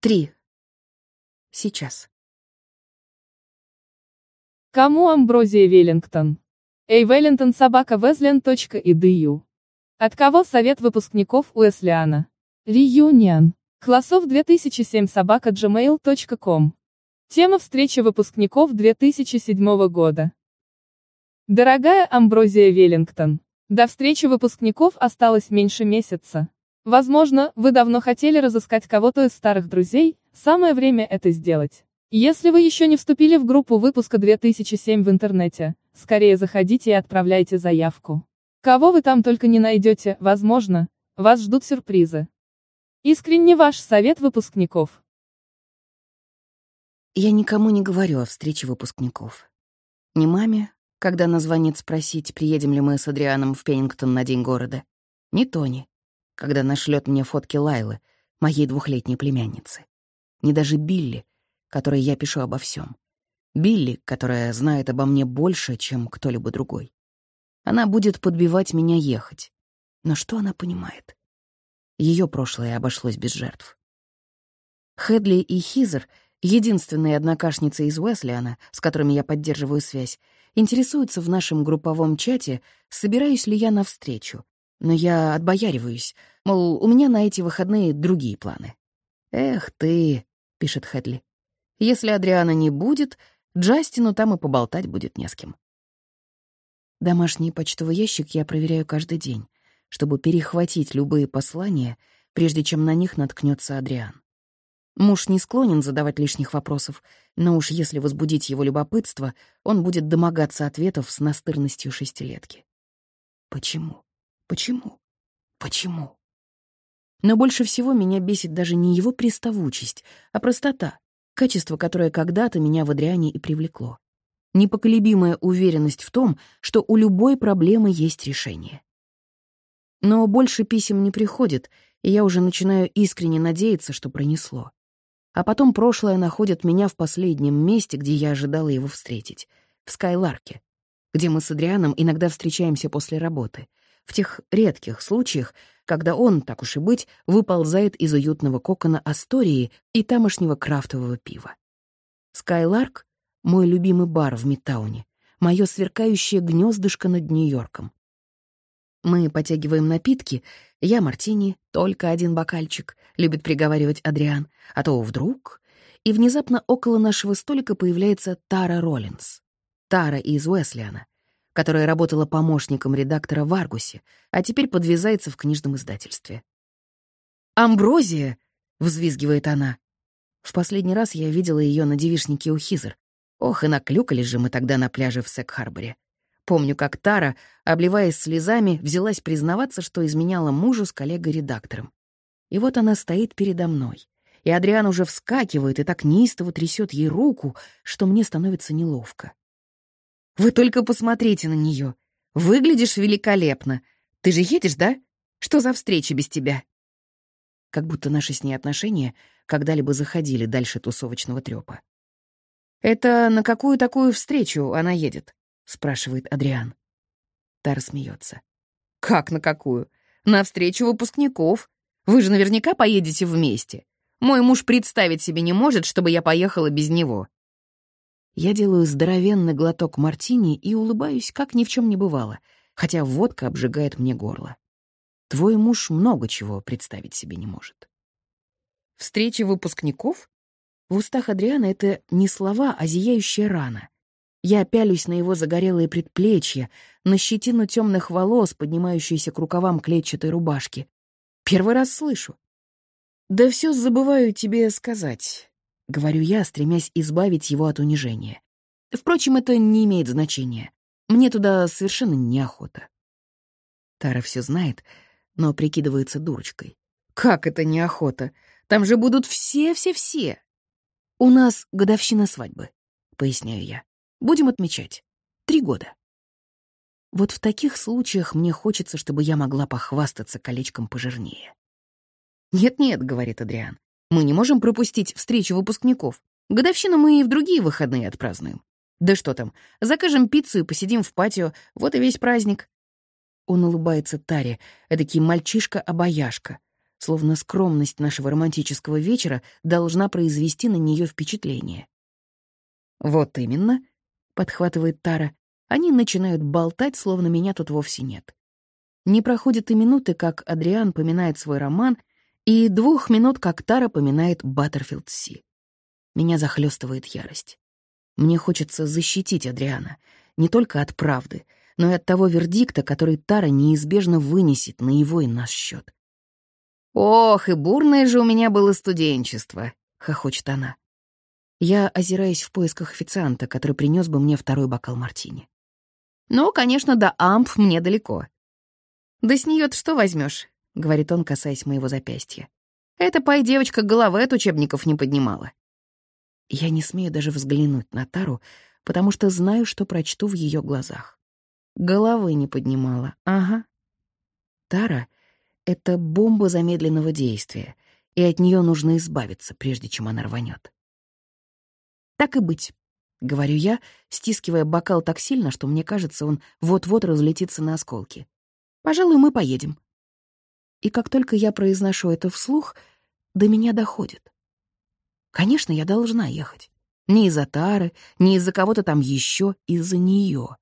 Три. Сейчас. Кому Амброзия Веллингтон? Эй, Веллингтон собака Везлен.edu. От кого совет выпускников Уэслиана? Реюнион. Классов 2007 собака gmail.com. Тема встречи выпускников 2007 года. Дорогая Амброзия Веллингтон, до встречи выпускников осталось меньше месяца. Возможно, вы давно хотели разыскать кого-то из старых друзей, самое время это сделать. Если вы еще не вступили в группу выпуска 2007 в интернете, скорее заходите и отправляйте заявку. Кого вы там только не найдете, возможно, вас ждут сюрпризы. Искренне ваш совет выпускников. Я никому не говорю о встрече выпускников. Ни маме, когда она звонит спросить, приедем ли мы с Адрианом в Пеннингтон на День города, ни Тони, когда нашлет мне фотки Лайлы, моей двухлетней племянницы. Не даже Билли, которой я пишу обо всем. Билли, которая знает обо мне больше, чем кто-либо другой. Она будет подбивать меня ехать. Но что она понимает? Ее прошлое обошлось без жертв. Хедли и Хизер, единственные однокашницы из Уэслиана, с которыми я поддерживаю связь, интересуются в нашем групповом чате, собираюсь ли я навстречу, но я отбояриваюсь, мол, у меня на эти выходные другие планы. «Эх ты», — пишет Хэдли, — «если Адриана не будет, Джастину там и поболтать будет не с кем». Домашний почтовый ящик я проверяю каждый день, чтобы перехватить любые послания, прежде чем на них наткнется Адриан. Муж не склонен задавать лишних вопросов, но уж если возбудить его любопытство, он будет домогаться ответов с настырностью шестилетки. Почему? Почему? Почему? Но больше всего меня бесит даже не его приставучесть, а простота, качество, которое когда-то меня в Адриане и привлекло. Непоколебимая уверенность в том, что у любой проблемы есть решение. Но больше писем не приходит, и я уже начинаю искренне надеяться, что пронесло. А потом прошлое находит меня в последнем месте, где я ожидала его встретить — в Скайларке, где мы с Адрианом иногда встречаемся после работы, в тех редких случаях, когда он, так уж и быть, выползает из уютного кокона Астории и тамошнего крафтового пива. Скайларк — мой любимый бар в Мидтауне, мое сверкающее гнездышко над Нью-Йорком. Мы потягиваем напитки, я мартини, только один бокальчик, любит приговаривать Адриан, а то вдруг... И внезапно около нашего столика появляется Тара Роллинс. Тара из Уэслиана — которая работала помощником редактора в Аргусе, а теперь подвязается в книжном издательстве. «Амброзия!» — взвизгивает она. В последний раз я видела ее на девишнике у Хизер. Ох, и наклюкались же мы тогда на пляже в Сек-Харборе. Помню, как Тара, обливаясь слезами, взялась признаваться, что изменяла мужу с коллегой-редактором. И вот она стоит передо мной. И Адриан уже вскакивает и так неистово трясет ей руку, что мне становится неловко. Вы только посмотрите на нее. Выглядишь великолепно. Ты же едешь, да? Что за встреча без тебя? Как будто наши с ней отношения когда-либо заходили дальше тусовочного трёпа. «Это на какую такую встречу она едет?» — спрашивает Адриан. Тара смеется. «Как на какую? На встречу выпускников. Вы же наверняка поедете вместе. Мой муж представить себе не может, чтобы я поехала без него». Я делаю здоровенный глоток мартини и улыбаюсь, как ни в чем не бывало, хотя водка обжигает мне горло. Твой муж много чего представить себе не может. Встреча выпускников? В устах Адриана это не слова, а зияющая рана. Я пялюсь на его загорелые предплечья, на щетину темных волос, поднимающиеся к рукавам клетчатой рубашки. Первый раз слышу. Да все забываю тебе сказать. — говорю я, стремясь избавить его от унижения. Впрочем, это не имеет значения. Мне туда совершенно неохота. Тара все знает, но прикидывается дурочкой. «Как это неохота? Там же будут все-все-все!» «У нас годовщина свадьбы», — поясняю я. «Будем отмечать. Три года». Вот в таких случаях мне хочется, чтобы я могла похвастаться колечком пожирнее. «Нет-нет», — говорит Адриан, мы не можем пропустить встречу выпускников. Годовщину мы и в другие выходные отпразднуем. Да что там, закажем пиццу и посидим в патио, вот и весь праздник. Он улыбается Таре, эдакий мальчишка-обаяшка. словно скромность нашего романтического вечера должна произвести на нее впечатление. «Вот именно», — подхватывает Тара, — они начинают болтать, словно меня тут вовсе нет. Не проходит и минуты, как Адриан поминает свой роман, и двух минут, как Тара поминает Баттерфилд Си. Меня захлестывает ярость. Мне хочется защитить Адриана не только от правды, но и от того вердикта, который Тара неизбежно вынесет на его и наш счет. «Ох, и бурное же у меня было студенчество», — хохочет она. Я озираюсь в поисках официанта, который принес бы мне второй бокал мартини. «Ну, конечно, до амп мне далеко. «Да с неё-то что возьмёшь?» — говорит он, касаясь моего запястья. «Эта пай-девочка головы от учебников не поднимала». Я не смею даже взглянуть на Тару, потому что знаю, что прочту в её глазах. Головы не поднимала, ага. Тара — это бомба замедленного действия, и от неё нужно избавиться, прежде чем она рванёт. «Так и быть», — говорю я, стискивая бокал так сильно, что мне кажется, он вот-вот разлетится на осколки. Пожалуй, мы поедем». И как только я произношу это вслух, до меня доходит. Конечно, я должна ехать. Не из-за Тары, не из-за кого-то там еще, из-за нее.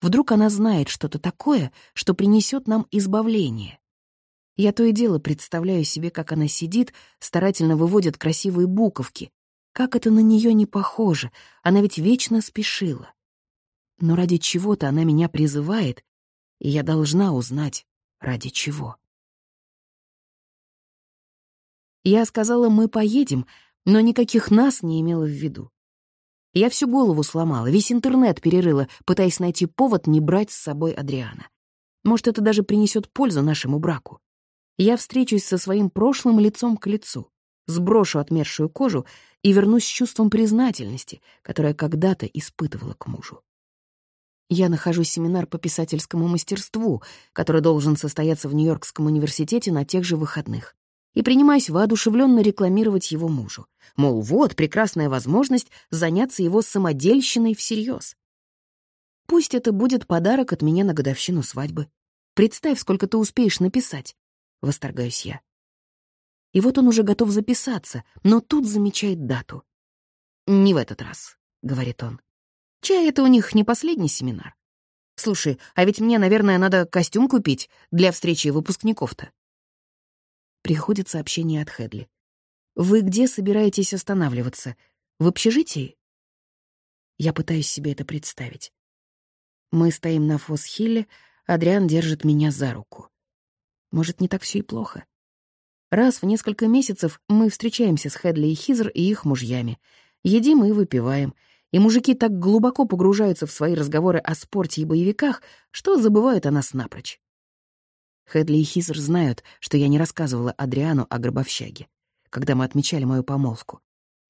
Вдруг она знает что-то такое, что принесет нам избавление. Я то и дело представляю себе, как она сидит, старательно выводит красивые буковки. Как это на нее не похоже, она ведь вечно спешила. Но ради чего-то она меня призывает, и я должна узнать, ради чего. Я сказала, мы поедем, но никаких нас не имела в виду. Я всю голову сломала, весь интернет перерыла, пытаясь найти повод не брать с собой Адриана. Может, это даже принесет пользу нашему браку. Я встречусь со своим прошлым лицом к лицу, сброшу отмершую кожу и вернусь с чувством признательности, которое когда-то испытывала к мужу. Я нахожу семинар по писательскому мастерству, который должен состояться в Нью-Йоркском университете на тех же выходных, и принимаюсь воодушевленно рекламировать его мужу. Мол, вот прекрасная возможность заняться его самодельщиной всерьез. Пусть это будет подарок от меня на годовщину свадьбы. Представь, сколько ты успеешь написать. Восторгаюсь я. И вот он уже готов записаться, но тут замечает дату. «Не в этот раз», — говорит он. Чай это у них не последний семинар. Слушай, а ведь мне, наверное, надо костюм купить для встречи выпускников-то. Приходит сообщение от Хедли. «Вы где собираетесь останавливаться? В общежитии?» Я пытаюсь себе это представить. Мы стоим на Фосхилле, Адриан держит меня за руку. Может, не так все и плохо. Раз в несколько месяцев мы встречаемся с Хедли и Хизер и их мужьями. Едим и выпиваем — и мужики так глубоко погружаются в свои разговоры о спорте и боевиках, что забывают о нас напрочь. Хэдли и Хизер знают, что я не рассказывала Адриану о гробовщаге, когда мы отмечали мою помолвку.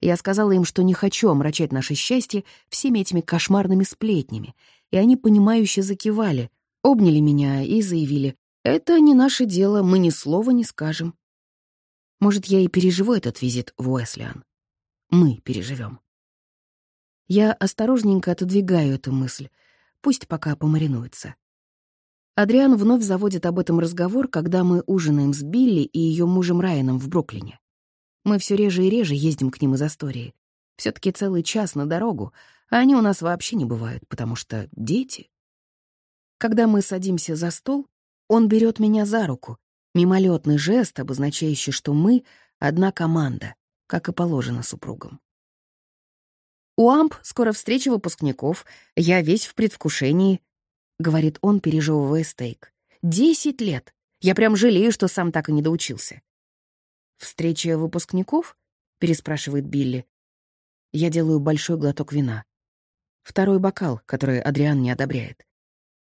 Я сказала им, что не хочу омрачать наше счастье всеми этими кошмарными сплетнями, и они понимающе закивали, обняли меня и заявили, «Это не наше дело, мы ни слова не скажем». Может, я и переживу этот визит в Уэслиан. Мы переживем. Я осторожненько отодвигаю эту мысль. Пусть пока помаринуется. Адриан вновь заводит об этом разговор, когда мы ужинаем с Билли и ее мужем Райаном в Бруклине. Мы все реже и реже ездим к ним из Астории. все таки целый час на дорогу, а они у нас вообще не бывают, потому что дети. Когда мы садимся за стол, он берет меня за руку, мимолетный жест, обозначающий, что мы — одна команда, как и положено супругам. «У Амп скоро встреча выпускников. Я весь в предвкушении», — говорит он, пережевывая стейк. «Десять лет. Я прям жалею, что сам так и не доучился». «Встреча выпускников?» — переспрашивает Билли. Я делаю большой глоток вина. Второй бокал, который Адриан не одобряет.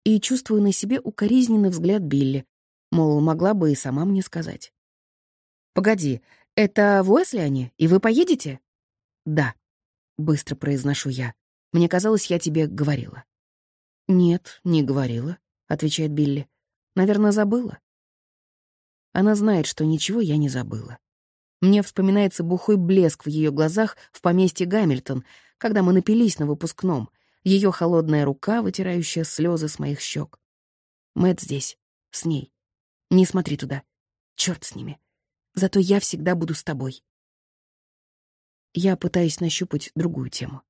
И чувствую на себе укоризненный взгляд Билли, мол, могла бы и сама мне сказать. «Погоди, это в Уэслиане, и вы поедете?» «Да», Быстро произношу я. Мне казалось, я тебе говорила. «Нет, не говорила», — отвечает Билли. «Наверное, забыла». Она знает, что ничего я не забыла. Мне вспоминается бухой блеск в ее глазах в поместье Гамильтон, когда мы напились на выпускном, ее холодная рука, вытирающая слезы с моих щек. Мэт здесь, с ней. Не смотри туда. Черт с ними. Зато я всегда буду с тобой. Я пытаюсь нащупать другую тему.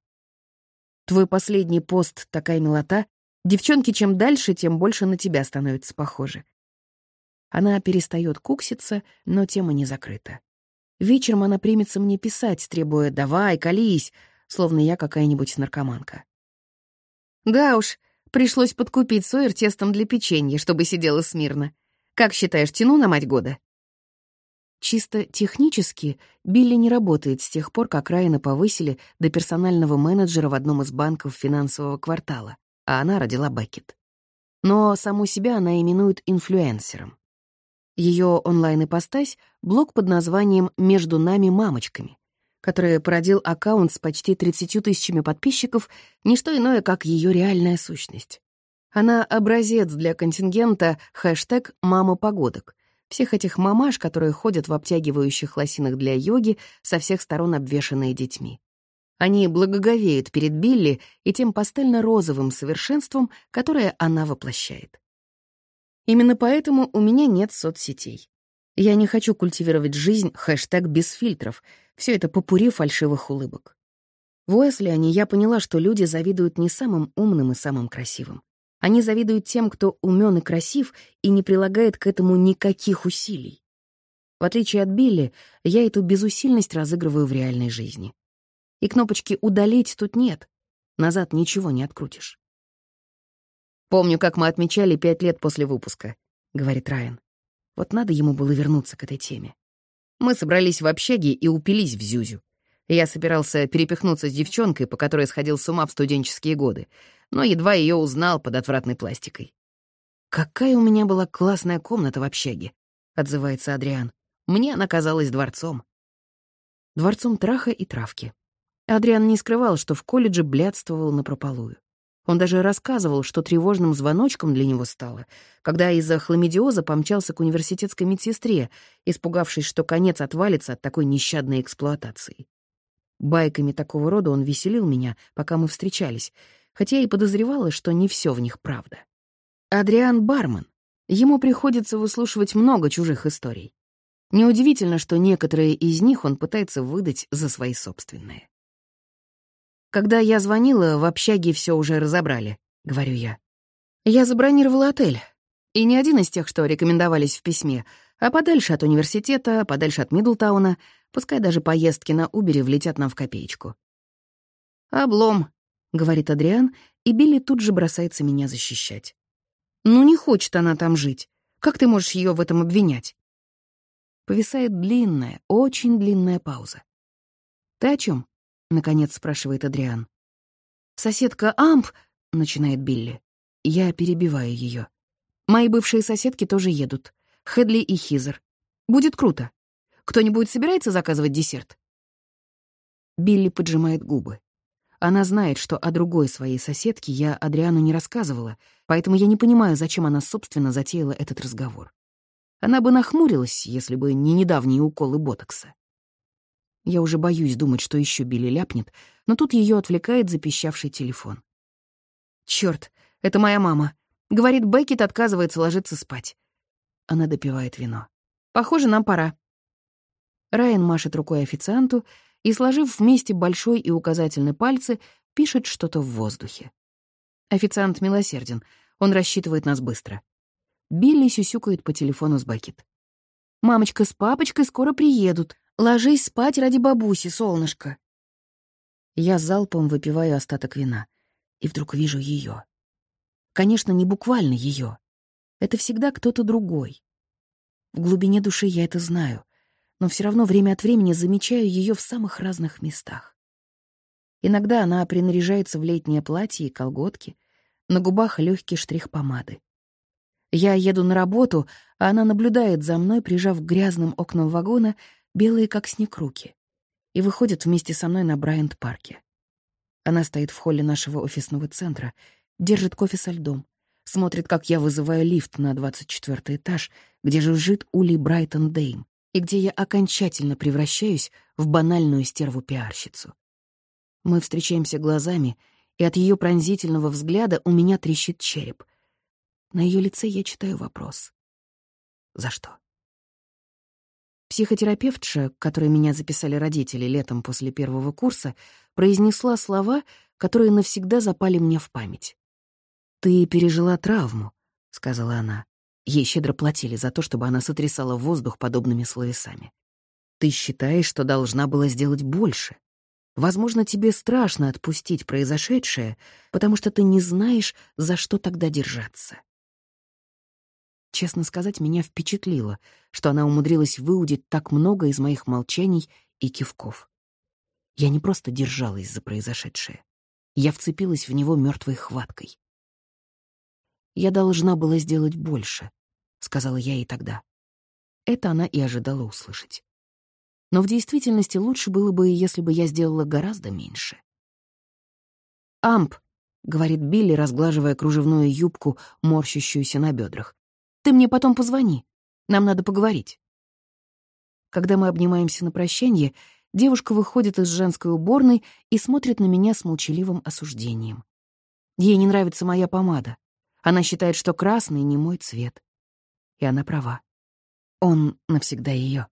Твой последний пост такая милота. Девчонки, чем дальше, тем больше на тебя становятся похожи. Она перестает кукситься, но тема не закрыта. Вечером она примется мне писать, требуя «давай, колись», словно я какая-нибудь наркоманка. Да уж, пришлось подкупить Сойер тестом для печенья, чтобы сидела смирно. Как считаешь, тяну на мать года? Чисто технически Билли не работает с тех пор, как Райана повысили до персонального менеджера в одном из банков финансового квартала, а она родила Беккет. Но саму себя она именует инфлюенсером. Ее онлайн-ипостась — блог под названием «Между нами мамочками», который породил аккаунт с почти 30 тысячами подписчиков, не что иное, как ее реальная сущность. Она образец для контингента хэштег «Мама погодок», всех этих мамаш, которые ходят в обтягивающих лосинах для йоги, со всех сторон обвешанные детьми. Они благоговеют перед Билли и тем пастельно-розовым совершенством, которое она воплощает. Именно поэтому у меня нет соцсетей. Я не хочу культивировать жизнь хэштег без фильтров, все это попури фальшивых улыбок. В Уэслиане я поняла, что люди завидуют не самым умным и самым красивым. Они завидуют тем, кто умен и красив и не прилагает к этому никаких усилий. В отличие от Билли, я эту безусильность разыгрываю в реальной жизни. И кнопочки «удалить» тут нет. Назад ничего не открутишь. «Помню, как мы отмечали пять лет после выпуска», — говорит Райан. Вот надо ему было вернуться к этой теме. Мы собрались в общаге и упились в Зюзю. Я собирался перепихнуться с девчонкой, по которой сходил с ума в студенческие годы, но едва ее узнал под отвратной пластикой. «Какая у меня была классная комната в общаге», — отзывается Адриан. «Мне она казалась дворцом». Дворцом траха и травки. Адриан не скрывал, что в колледже блядствовал напропалую. Он даже рассказывал, что тревожным звоночком для него стало, когда из-за хламидиоза помчался к университетской медсестре, испугавшись, что конец отвалится от такой нещадной эксплуатации. Байками такого рода он веселил меня, пока мы встречались, хотя и подозревала, что не все в них правда. Адриан Барман. Ему приходится выслушивать много чужих историй. Неудивительно, что некоторые из них он пытается выдать за свои собственные. «Когда я звонила, в общаге все уже разобрали», — говорю я. «Я забронировала отель. И не один из тех, что рекомендовались в письме, а подальше от университета, подальше от Мидлтауна, пускай даже поездки на Убере влетят нам в копеечку. «Облом», — говорит Адриан, и Билли тут же бросается меня защищать. «Ну не хочет она там жить. Как ты можешь ее в этом обвинять?» Повисает длинная, очень длинная пауза. «Ты о чем? Наконец спрашивает Адриан. «Соседка Амп», — начинает Билли. Я перебиваю ее. «Мои бывшие соседки тоже едут. Хедли и Хизер. Будет круто. Кто-нибудь собирается заказывать десерт?» Билли поджимает губы. Она знает, что о другой своей соседке я Адриану не рассказывала, поэтому я не понимаю, зачем она, собственно, затеяла этот разговор. Она бы нахмурилась, если бы не недавние уколы ботокса. Я уже боюсь думать, что еще Билли ляпнет, но тут ее отвлекает запищавший телефон. Черт, это моя мама. Говорит, Беккет отказывается ложиться спать. Она допивает вино. Похоже, нам пора. Райан машет рукой официанту и, сложив вместе большой и указательный пальцы, пишет что-то в воздухе. Официант милосерден, он рассчитывает нас быстро. Билли сюсюкает по телефону с Беккет. «Мамочка с папочкой скоро приедут. Ложись спать ради бабуси, солнышко». Я залпом выпиваю остаток вина, и вдруг вижу ее. Конечно, не буквально ее. Это всегда кто-то другой. В глубине души я это знаю, но все равно время от времени замечаю ее в самых разных местах. Иногда она принаряжается в летнее платье и колготки, на губах легкий штрих помады. Я еду на работу, а она наблюдает за мной, прижав к грязным окнам вагона белые как снег руки, и выходит вместе со мной на Брайант-парке. Она стоит в холле нашего офисного центра, держит кофе со льдом, смотрит, как я вызываю лифт на 24 этаж, где жужжит улей Брайтон Дейм, и где я окончательно превращаюсь в банальную стерву-пиарщицу. Мы встречаемся глазами, и от ее пронзительного взгляда у меня трещит череп. На ее лице я читаю вопрос. За что? Психотерапевтша, которой меня записали родители летом после первого курса, произнесла слова, которые навсегда запали мне в память. «Ты пережила травму», — сказала она. Ей щедро платили за то, чтобы она сотрясала воздух подобными словесами. «Ты считаешь, что должна была сделать больше. Возможно, тебе страшно отпустить произошедшее, потому что ты не знаешь, за что тогда держаться. Честно сказать, меня впечатлило, что она умудрилась выудить так много из моих молчаний и кивков. Я не просто держалась за произошедшее. Я вцепилась в него мертвой хваткой. «Я должна была сделать больше», — сказала я ей тогда. Это она и ожидала услышать. Но в действительности лучше было бы, если бы я сделала гораздо меньше. «Амп», — говорит Билли, разглаживая кружевную юбку, морщащуюся на бедрах. «Ты мне потом позвони. Нам надо поговорить». Когда мы обнимаемся на прощание, девушка выходит из женской уборной и смотрит на меня с молчаливым осуждением. Ей не нравится моя помада. Она считает, что красный не мой цвет. И она права. Он навсегда ее.